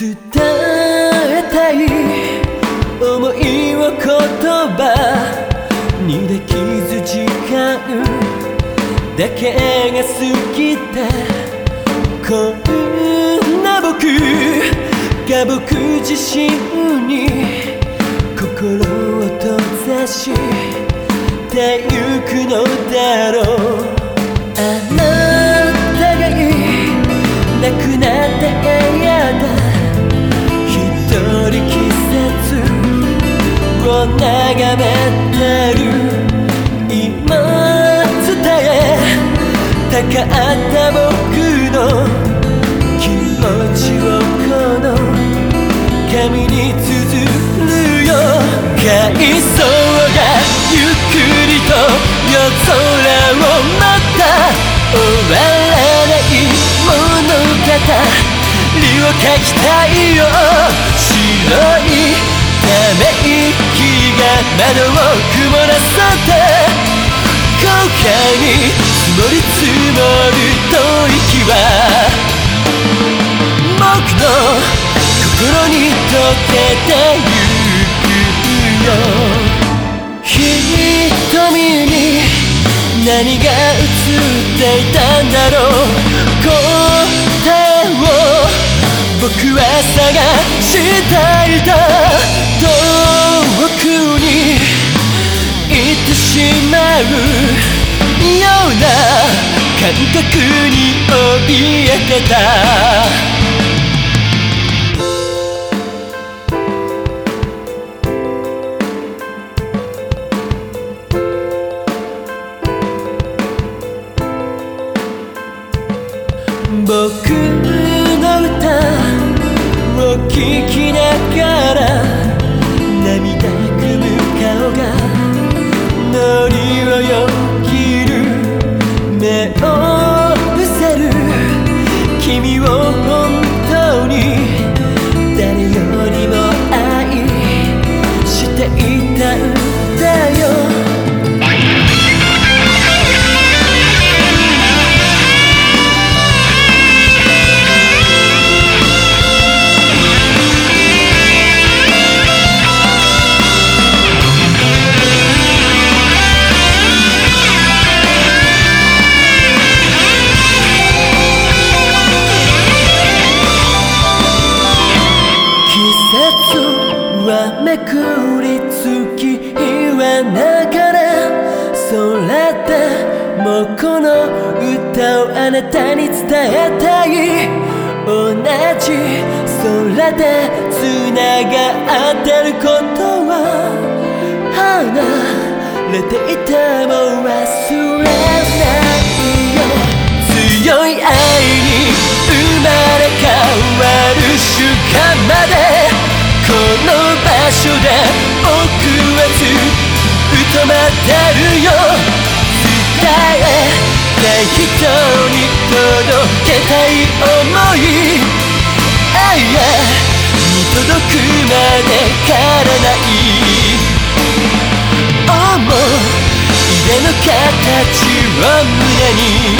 伝えたい思いを言葉にできず時間だけが過ぎたこんな僕が僕自身に心を閉ざしたい眺めてる。今伝えたかった僕の気持ちをこの紙に綴るよ。海藻がゆっくりと夜空をまた。終わらない物語を描きたい。よ白いため息が窓を曇らせて後悔に積もり積もる吐息は僕の心に溶けてゆくよ。瞳に何が映っていたんだろう。答えを僕は探したいだうような感覚に怯えてた。僕の歌を聴きながらていたんだよ。季節はめくり月日は流れ。それでもこの歌をあなたに伝えたい。同じ空でつながってることは。離れていても忘れ所で僕はずっと待ってるよ。伝えたい人に届けたい想い。愛が見届くまで変わらない。思い出の形を胸に。